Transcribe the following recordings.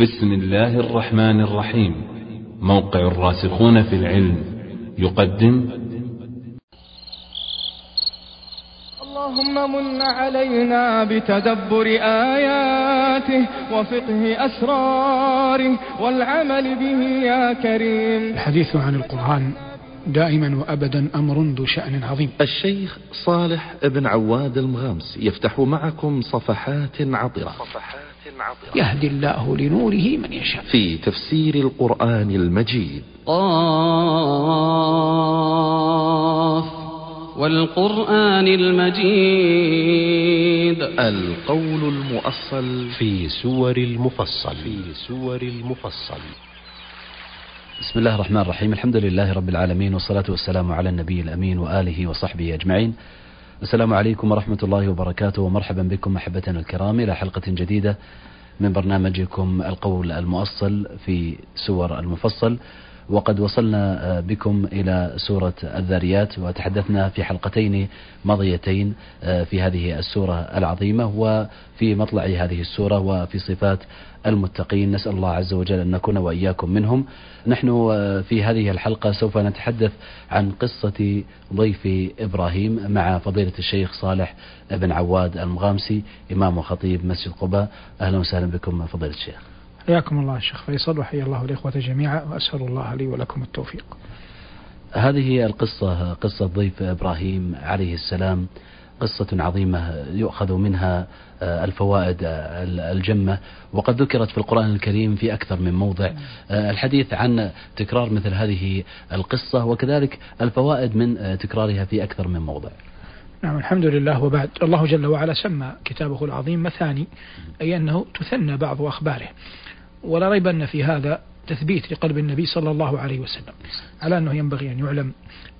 بسم الله الرحمن الرحيم. موقع الراسخون في العلم. يقدم. اللهم من علينا بتدبر آياته وفقه أسراره والعمل به يا كريم. الحديث عن القرآن دائما وأبدا أمر ذو شأن عظيم. الشيخ صالح بن عواد المغامس يفتح معكم صفحات عطرة. يهدي الله لنوره من يشاء. في تفسير القرآن المجيد. قاف والقرآن المجيد. القول المؤصل. في سور المفصل. في سور المفصل. بسم الله الرحمن الرحيم. الحمد لله رب العالمين والصلاة والسلام على النبي الأمين وآله وصحبه أجمعين. السلام عليكم ورحمة الله وبركاته ومرحبا بكم أحبتنا الكرام إلى حلقة جديدة من برنامجكم القول المؤصل في سور المفصل. وقد وصلنا بكم إلى سورة الذاريات وتحدثنا في حلقتين ماضيتين في هذه السورة العظيمة وفي مطلع هذه السورة وفي صفات المتقين. نسأل الله عز وجل أن نكون وإياكم منهم. نحن في هذه الحلقة سوف نتحدث عن قصة ضيف إبراهيم مع فضيلة الشيخ صالح بن عواد المغامسي إمام وخطيب مسجد قباء. أهلا وسهلا بكم فضيلة الشيخ. حياكم الله الشيخ فيصل وحيا الله الإخوة جميعا وأسأل الله لي ولكم التوفيق. هذه القصة قصة ضيف إبراهيم عليه السلام قصة عظيمة يؤخذ منها الفوائد الجمة وقد ذكرت في القرآن الكريم في أكثر من موضع. الحديث عن تكرار مثل هذه القصة وكذلك الفوائد من تكرارها في أكثر من موضع. نعم الحمد لله وبعد. الله جل وعلا سمى كتابه العظيم مثاني أي أنه تثنى بعض أخباره. ولا ريب أن في هذا تثبيت لقلب النبي صلى الله عليه وسلم. على أنه ينبغي أن يعلم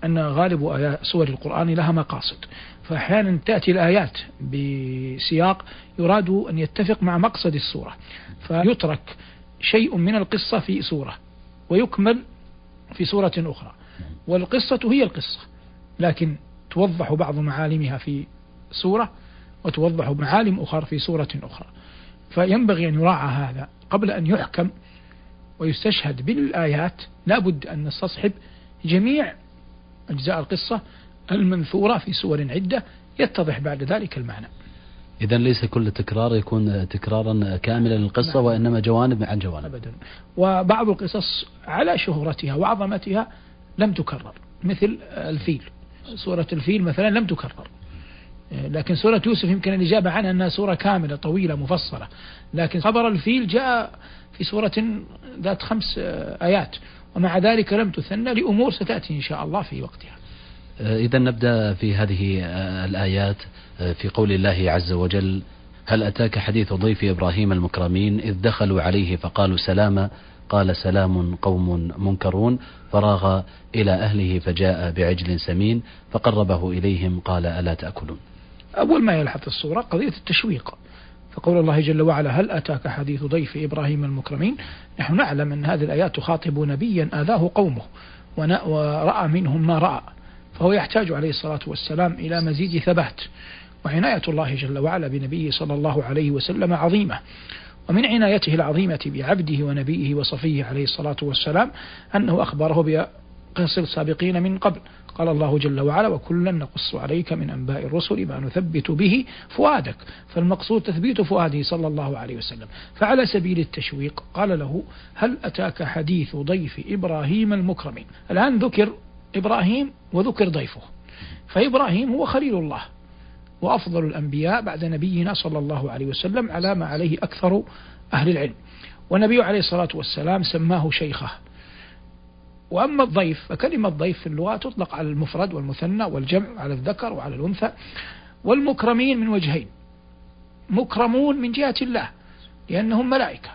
أن غالب سور القرآن لها مقاصد. فأحيانا تأتي الآيات بسياق يراد أن يتفق مع مقصد السورة. فيترك شيء من القصة في سورة ويكمل في سورة أخرى. والقصة هي القصة لكن توضح بعض معالمها في سورة وتوضح معالم أخرى في سورة أخرى. فينبغي أن يراعى هذا. قبل أن يحكم ويستشهد بالآيات لا بد أن نستصحب جميع أجزاء القصة المنثورة في سور عدة يتضح بعد ذلك المعنى. إذا ليس كل تكرار يكون تكرارا كاملا للقصة نعم. وإنما جوانب عن جوانب. أبدا. وبعض القصص على شهرتها وعظمتها لم تكرر مثل الفيل. سورة الفيل مثلا لم تكرر. لكن سورة يوسف يمكن الإجابة عنها أنها سورة كاملة طويلة مفصلة. لكن خبر الفيل جاء في سورة ذات خمس آيات. ومع ذلك لم تثنى لأمور ستأتي إن شاء الله في وقتها. إذا نبدأ في هذه الآيات في قول الله عز وجل هل أتاك حديث ضيف إبراهيم المكرمين إذ دخلوا عليه فقالوا سلاما؟ قال سلام قوم منكرون. فراغ إلى أهله فجاء بعجل سمين فقربه إليهم قال ألا تأكلون؟ أول ما يلحظ الصورة قضية التشويق. فقول الله جل وعلا هل أتاك حديث ضيف إبراهيم المكرمين؟ نحن نعلم أن هذه الآيات تخاطب نبيا آذاه قومه ورأى منهم ما رأى. فهو يحتاج عليه الصلاة والسلام إلى مزيد ثبات. وعناية الله جل وعلا بنبيه صلى الله عليه وسلم عظيمة. ومن عنايته العظيمة بعبده ونبيه وصفيه عليه الصلاة والسلام أنه أخبره بقصص السابقين من قبل. قال الله جل وعلا وكلا نقص عليك من أنباء الرسل ما نثبت به فؤادك. فالمقصود تثبيت فؤاده صلى الله عليه وسلم. فعلى سبيل التشويق قال له هل أتاك حديث ضيف إبراهيم المكرمين؟ الآن ذكر إبراهيم وذكر ضيفه. فإبراهيم هو خليل الله وأفضل الأنبياء بعد نبينا صلى الله عليه وسلم على ما عليه أكثر أهل العلم. والنبي عليه الصلاة والسلام سماه شيخه. وأما الضيف فكلمة ضيف في اللغة تطلق على المفرد والمثنى والجمع على الذكر وعلى الأنثى. والمكرمين من وجهين. مكرمون من جهة الله لأنهم ملائكة.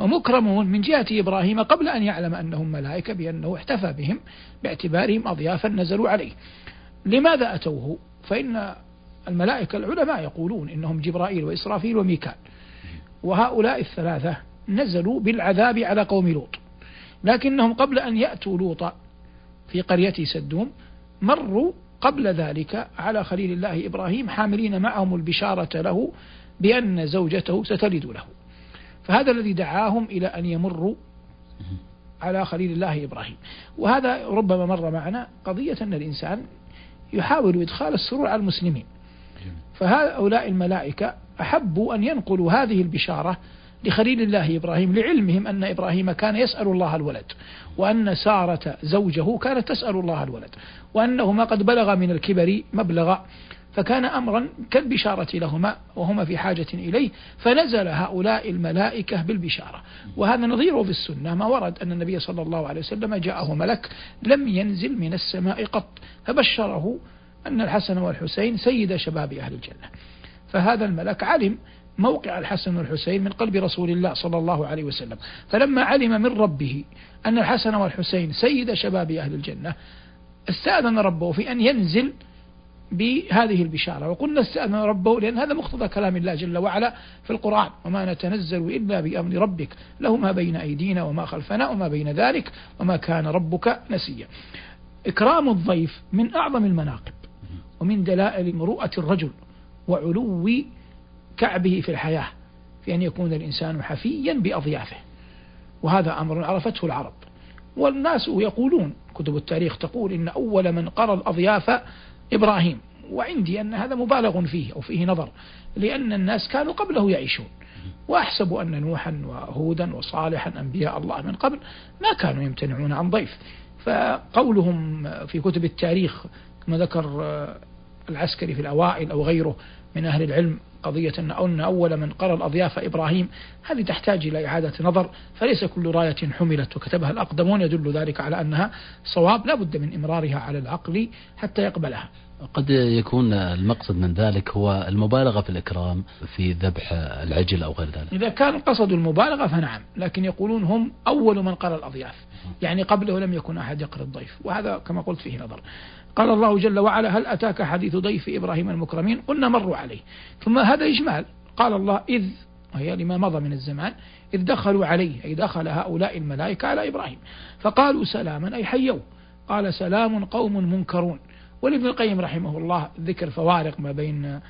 ومكرمون من جهة إبراهيم قبل أن يعلم أنهم ملائكة بأنه احتفى بهم باعتبارهم أضيافا نزلوا عليه. لماذا أتوه؟ فإن الملائكة العلماء يقولون إنهم جبرائيل وإسرافيل وميكال. وهؤلاء الثلاثة نزلوا بالعذاب على قوم لوط. لكنهم قبل أن يأتوا لوطا في قرية سدوم مروا قبل ذلك على خليل الله إبراهيم حاملين معهم البشارة له بأن زوجته ستلد له. فهذا الذي دعاهم إلى أن يمروا على خليل الله إبراهيم. وهذا ربما مر معنا قضية أن الإنسان يحاول إدخال السرور على المسلمين. فهؤلاء الملائكة أحبوا أن ينقلوا هذه البشارة لخليل الله إبراهيم لعلمهم أن إبراهيم كان يسأل الله الولد وأن سارة زوجه كانت تسأل الله الولد وأنهما قد بلغ من الكبر مبلغ فكان أمرا كالبشارة لهما وهما في حاجة إليه فنزل هؤلاء الملائكة بالبشارة. وهذا نظيره في السنة ما ورد أن النبي صلى الله عليه وسلم جاءه ملك لم ينزل من السماء قط فبشره أن الحسن والحسين سيد شباب أهل الجنة. فهذا الملك علم موقع الحسن والحسين من قلب رسول الله صلى الله عليه وسلم. فلما علم من ربه أن الحسن والحسين سيد شباب أهل الجنة استأذن ربه في أن ينزل بهذه البشارة. وقلنا استأذن ربه لأن هذا مقتضى كلام الله جل وعلا في القرآن. وما نتنزل إلا بأمر ربك. له ما بين أيدينا وما خلفنا وما بين ذلك وما كان ربك نسيا. إكرام الضيف من أعظم المناقب. ومن دلائل مروءة الرجل وعلو كعبه في الحياة في أن يكون الإنسان حفيا بأضيافه. وهذا أمر عرفته العرب. والناس يقولون كتب التاريخ تقول إن أول من قرى الأضياف إبراهيم. وعندي أن هذا مبالغ فيه أو فيه نظر لأن الناس كانوا قبله يعيشون. وأحسب أن نوحا وهودا وصالحا أنبياء الله من قبل ما كانوا يمتنعون عن ضيف. فقولهم في كتب التاريخ كما ذكر العسكري في الأوائل أو غيره من أهل العلم قضية أن أول من قرى الأضياف إبراهيم هذه تحتاج إلى إعادة نظر فليس كل راية حملت وكتبها الأقدمون يدل ذلك على أنها صواب لا بد من إمرارها على العقل حتى يقبلها. قد يكون المقصد من ذلك هو المبالغة في الإكرام في ذبح العجل أو غير ذلك. إذا كان قصد المبالغة فنعم لكن يقولون هم أول من قرى الأضياف. يعني قبله لم يكن أحد يقرأ الضيف وهذا كما قلت فيه نظر. قال الله جل وعلا هل أتاك حديث ضيف إبراهيم المكرمين؟ قلنا مروا عليه. ثم هذا إجمال. قال الله إذ وهي لما مضى من الزمان إذ دخلوا عليه أي دخل هؤلاء الملائكة على إبراهيم. فقالوا سلاما أي حيوا. قال سلام قوم منكرون. ولابن القيم رحمه الله ذكر فوارق ما بين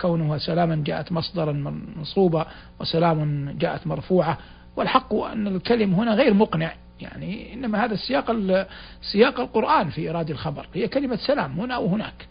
كونها سلاما جاءت مصدرا منصوبة وسلام جاءت مرفوعة. والحق أن الكلم هنا غير مقنع. يعني إنما هذا السياق سياق القرآن في إراد الخبر. هي كلمة سلام هنا وهناك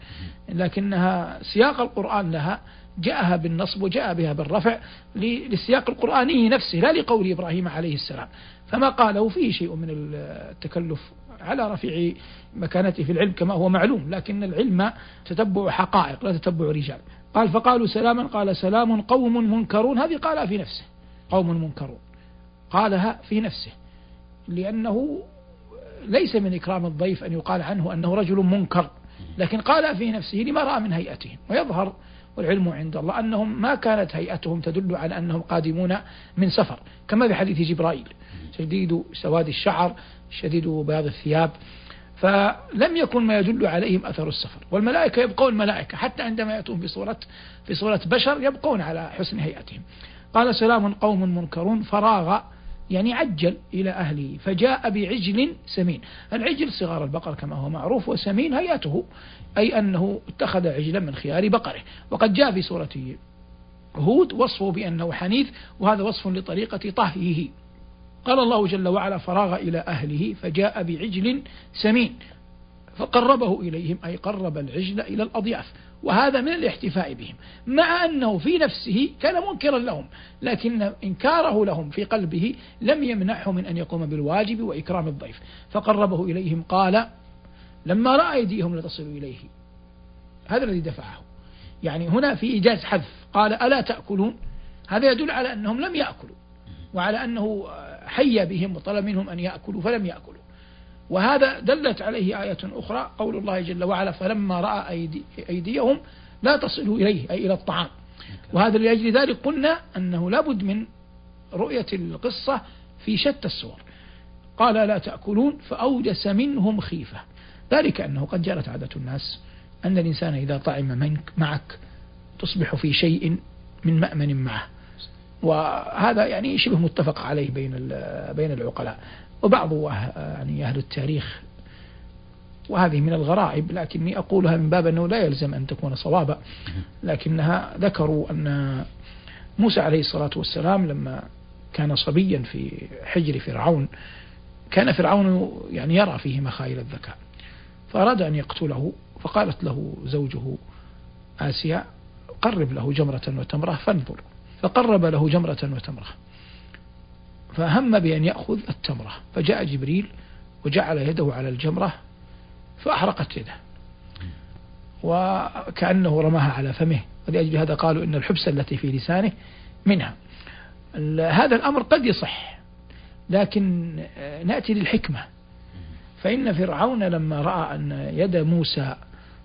لكنها سياق القرآن لها جاءها بالنصب وجاء بها بالرفع للسياق القرآني نفسه لا لقول إبراهيم عليه السلام. فما قاله فيه شيء من التكلف على رفيع مكانته في العلم كما هو معلوم لكن العلم تتبع حقائق لا تتبع رجال. قال فقالوا سلاما قال سلام قوم منكرون. هذه قالها في نفسه قوم منكرون. قالها في نفسه لأنه ليس من إكرام الضيف أن يقال عنه أنه رجل منكر لكن قال في نفسه لما رأى من هيئتهم. ويظهر والعلم عند الله أنهم ما كانت هيئتهم تدل على أنهم قادمون من سفر كما في حديث جبرائيل. شديد سواد الشعر شديد بياض الثياب فلم يكن ما يدل عليهم أثر السفر. والملائكة يبقون ملائكة حتى عندما يأتون في صورة في صورة بشر يبقون على حسن هيئتهم. قال سلام قوم منكرون فراغ يعني عجل إلى أهله فجاء بعجل سمين. العجل صغار البقر كما هو معروف وسمين هيئته أي أنه اتخذ عجلا من خيار بقره. وقد جاء في سورة هود وصفه بأنه حنيف وهذا وصف لطريقة طهيه. قال الله جل وعلا فراغ إلى أهله فجاء بعجل سمين فقربه إليهم أي قرب العجل إلى الأضياف وهذا من الاحتفاء بهم. مع أنه في نفسه كان منكرا لهم لكن إنكاره لهم في قلبه لم يمنعه من أن يقوم بالواجب وإكرام الضيف. فقربه إليهم قال لما رأى أيديهم لتصل إليه هذا الذي دفعه. يعني هنا في إيجاز حذف قال ألا تأكلون؟ هذا يدل على أنهم لم يأكلوا وعلى أنه حي بهم وطلب منهم أن يأكلوا فلم يأكلوا. وهذا دلت عليه آية أخرى قول الله جل وعلا فلما رأى أيدي أيديهم لا تصل إليه أي إلى الطعام. وهذا لأجل ذلك قلنا أنه لابد من رؤية القصة في شتى الصور. قال لا تأكلون. فأوجس منهم خيفة. ذلك أنه قد جرت عادة الناس أن الإنسان إذا طعم منك معك تصبح في شيء من مأمن معه. وهذا يعني شبه متفق عليه بين بين العقلاء. وبعض يعني أهل التاريخ وهذه من الغرائب لكني أقولها من باب أنه لا يلزم أن تكون صوابا. لكنها ذكروا أن موسى عليه الصلاة والسلام لما كان صبيا في حجر فرعون كان فرعون يعني يرى فيه مخايل الذكاء. فأراد أن يقتله فقالت له زوجه آسيا قرب له جمرة وتمرة فانظر. فقرب له جمرة وتمرة. فهم بأن يأخذ التمرة. فجاء جبريل وجعل يده على الجمرة فأحرقت يده. وكأنه رماها على فمه. ولأجل هذا قالوا إن الحبس التي في لسانه منها. هذا الأمر قد يصح. لكن نأتي للحكمة. فإن فرعون لما رأى أن يد موسى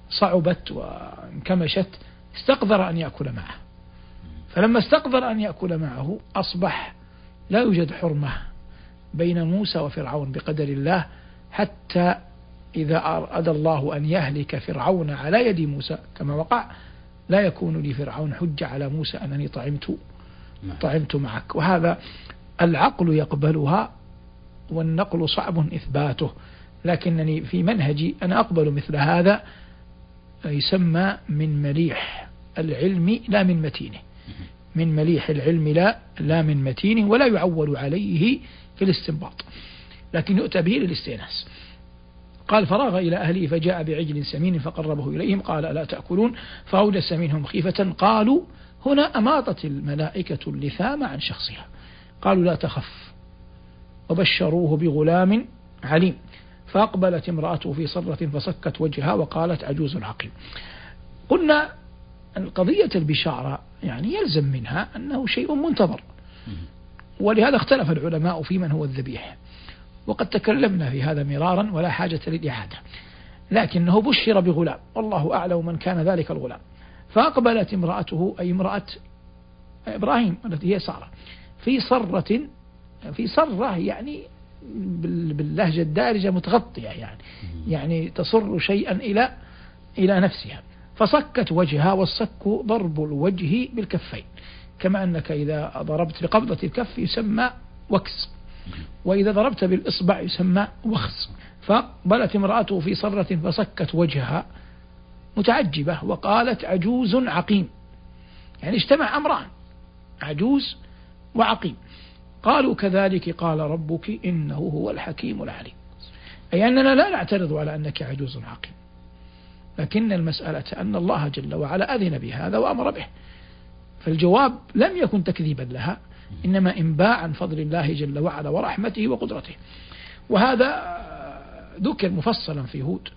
صعبت وانكمشت استقدر أن يأكل معه. فلما استقدر أن يأكل معه أصبح لا يوجد حرمة بين موسى وفرعون بقدر الله حتى إذا أراد الله أن يهلك فرعون على يد موسى كما وقع لا يكون لفرعون حجة على موسى أنني طعمت طعمت معك. وهذا العقل يقبلها والنقل صعب إثباته. لكنني في منهجي أنا أقبل مثل هذا يسمى من مليح العلم لا من متينه. من مليح العلم لا لا من متينه ولا يعول عليه في الاستنباط. لكن يؤتى به للاستئناس. قال فراغ إلى أهله فجاء بعجل سمين فقربه إليهم قال ألا تأكلون؟ فأوجس منهم خيفة قالوا هنا أماطت الملائكة اللثام عن شخصها. قالوا لا تخف. وبشروه بغلام عليم. فأقبلت امرأته في صرة فسكت وجهها وقالت عجوز عقيم قلنا قضية البشارة يعني يلزم منها أنه شيء منتظر. ولهذا اختلف العلماء في من هو الذبيح. وقد تكلمنا في هذا مرارا ولا حاجة للإعادة. لكنه بشر بغلام. والله أعلم من كان ذلك الغلام. فأقبلت امرأته أي امرأة إبراهيم التي هي سارة في صرة في صرة يعني باللهجة الدارجة متغطية يعني. يعني تصر شيئا إلى إلى نفسها. فصكت وجهها والصك ضرب الوجه بالكفين. كما أنك إذا ضربت بقبضة الكف يسمى وكس وإذا ضربت بالإصبع يسمى وخز فقبلت امرأته في صرة فصكت وجهها متعجبة وقالت عجوز عقيم. يعني اجتمع أمران عجوز وعقيم. قالوا كذلك قال ربك إنه هو الحكيم العليم. أي أننا لا نعترض على أنك عجوز عقيم. لكن المسألة أن الله جل وعلا أذن بهذا وأمر به. فالجواب لم يكن تكذيبا لها إنما إنباء عن فضل الله جل وعلا ورحمته وقدرته. وهذا ذكر مفصلا في هود.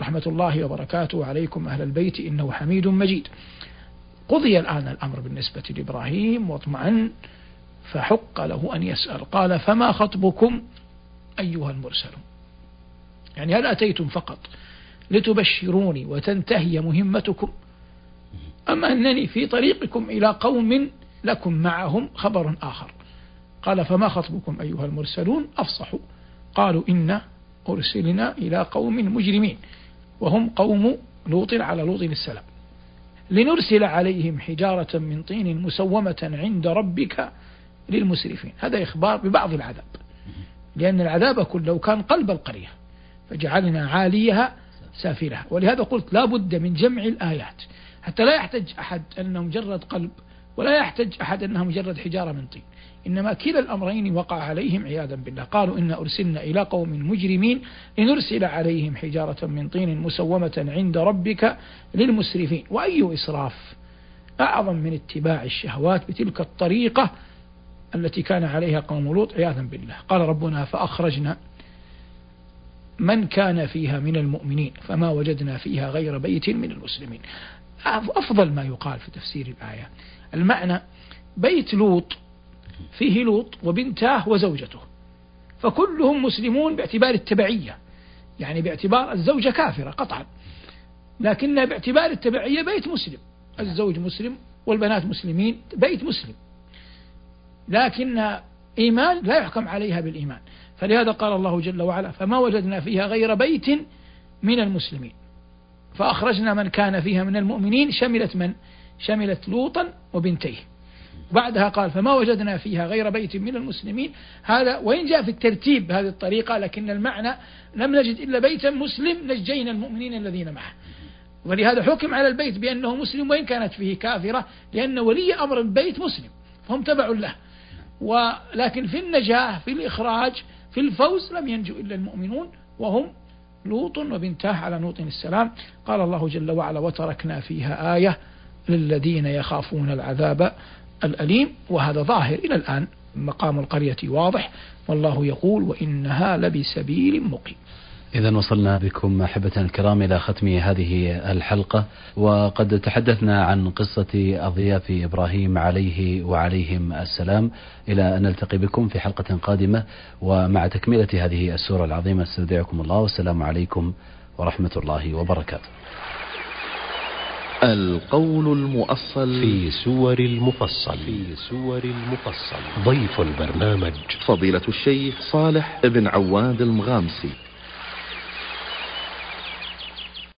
رحمة الله وبركاته عليكم أهل البيت إنه حميد مجيد. قضي الآن الأمر بالنسبة لإبراهيم واطمأن فحق له أن يسأل. قال فما خطبكم أيها المرسلون؟ يعني هل أتيتم فقط لتبشروني وتنتهي مهمتكم. أم أنني في طريقكم إلى قوم لكم معهم خبر آخر. قال فما خطبكم أيها المرسلون؟ أفصحوا. قالوا إن أرسلنا إلى قوم مجرمين وهم قوم لوط على لوط السلام. لنرسل عليهم حجارة من طين مسومة عند ربك للمسرفين. هذا إخبار ببعض العذاب. لأن العذاب كله كان قلب القرية. فجعلنا عاليها سافلها. ولهذا قلت لا بد من جمع الآيات. حتى لا يحتج أحد أنه مجرد قلب ولا يحتج أحد أنها مجرد حجارة من طين. إنما كلا الأمرين وقع عليهم عياذا بالله. قالوا إن أرسلنا إلى قوم مجرمين لنرسل عليهم حجارة من طين مسومة عند ربك للمسرفين. وأي إسراف؟ أعظم من اتباع الشهوات بتلك الطريقة التي كان عليها قوم لوط عياذا بالله. قال ربنا فأخرجنا من كان فيها من المؤمنين فما وجدنا فيها غير بيت من المسلمين. أفضل ما يقال في تفسير الآية. المعنى بيت لوط فيه لوط وبنتاه وزوجته. فكلهم مسلمون باعتبار التبعية. يعني باعتبار الزوجة كافرة قطعا. لكن باعتبار التبعية بيت مسلم. الزوج مسلم والبنات مسلمين بيت مسلم. لكن إيمان لا يحكم عليها بالإيمان. فلهذا قال الله جل وعلا فما وجدنا فيها غير بيت من المسلمين. فأخرجنا من كان فيها من المؤمنين شملت من؟ شملت لوطا وبنتيه. بعدها قال فما وجدنا فيها غير بيت من المسلمين. هذا وإن جاء في الترتيب بهذه الطريقة لكن المعنى لم نجد إلا بيتا مسلم نجينا المؤمنين الذين معه. ولهذا حكم على البيت بأنه مسلم وإن كانت فيه كافرة لأن ولي أمر البيت مسلم فهم تبع له. ولكن في النجاة في الإخراج في الفوز لم ينجو إلا المؤمنون وهم لوط وبنتاه على لوط السلام. قال الله جل وعلا وتركنا فيها آية للذين يخافون العذاب الأليم. وهذا ظاهر إلى الآن مقام القرية واضح والله يقول وإنها لبسبيل مقيم. إذا وصلنا بكم أحبة الكرام إلى ختم هذه الحلقة وقد تحدثنا عن قصة أضياف إبراهيم عليه وعليهم السلام. إلى أن نلتقي بكم في حلقة قادمة ومع تكملة هذه السورة العظيمة استودعكم الله والسلام عليكم ورحمة الله وبركاته. القول المؤصل في سور المفصل. في سور المفصل. ضيف البرنامج. فضيلة الشيخ صالح بن عواد المغامسي.